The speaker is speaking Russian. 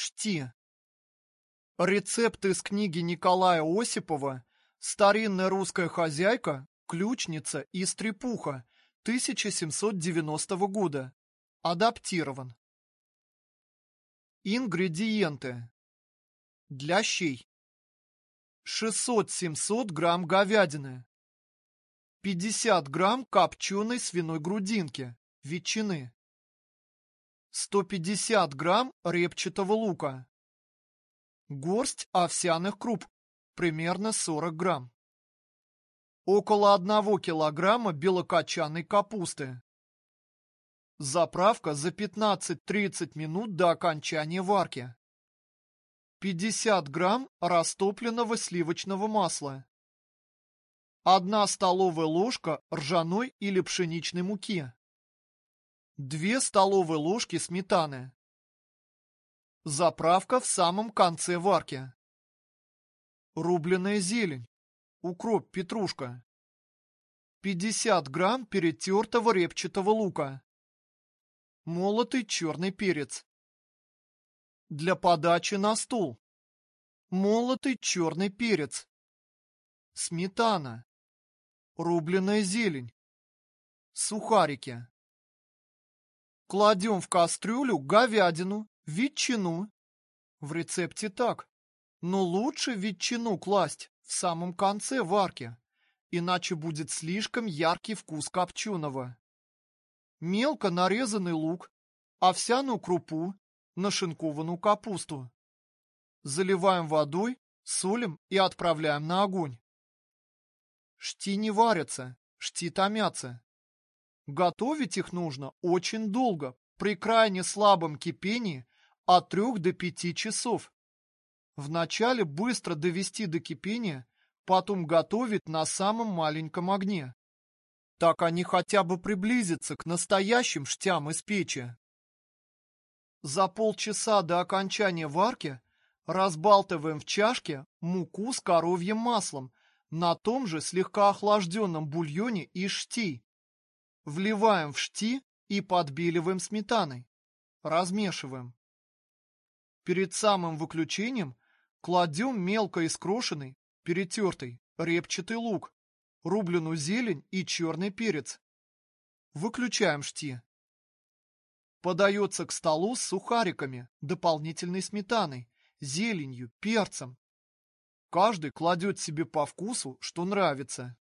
Шти. Рецепт из книги Николая Осипова «Старинная русская хозяйка, ключница и стрепуха» 1790 года. Адаптирован. Ингредиенты. Для щей. 600-700 грамм говядины. 50 грамм копченой свиной грудинки, ветчины. 150 грамм репчатого лука. Горсть овсяных круп, примерно 40 грамм. Около 1 килограмма белокочанной капусты. Заправка за 15-30 минут до окончания варки. 50 грамм растопленного сливочного масла. 1 столовая ложка ржаной или пшеничной муки. 2 столовые ложки сметаны. Заправка в самом конце варки. Рубленая зелень. Укроп, петрушка. 50 грамм перетертого репчатого лука. Молотый черный перец. Для подачи на стол. Молотый черный перец. Сметана. Рубленая зелень. Сухарики. Кладем в кастрюлю говядину, ветчину. В рецепте так. Но лучше ветчину класть в самом конце варки, иначе будет слишком яркий вкус копченого. Мелко нарезанный лук, овсяную крупу, нашинкованную капусту. Заливаем водой, солим и отправляем на огонь. Шти не варятся, шти томятся. Готовить их нужно очень долго, при крайне слабом кипении от 3 до 5 часов. Вначале быстро довести до кипения, потом готовить на самом маленьком огне. Так они хотя бы приблизятся к настоящим штям из печи. За полчаса до окончания варки разбалтываем в чашке муку с коровьим маслом на том же слегка охлажденном бульоне из шти. Вливаем в шти и подбеливаем сметаной. Размешиваем. Перед самым выключением кладем мелко искрошенный, перетертый, репчатый лук, рубленую зелень и черный перец. Выключаем шти. Подается к столу с сухариками, дополнительной сметаной, зеленью, перцем. Каждый кладет себе по вкусу, что нравится.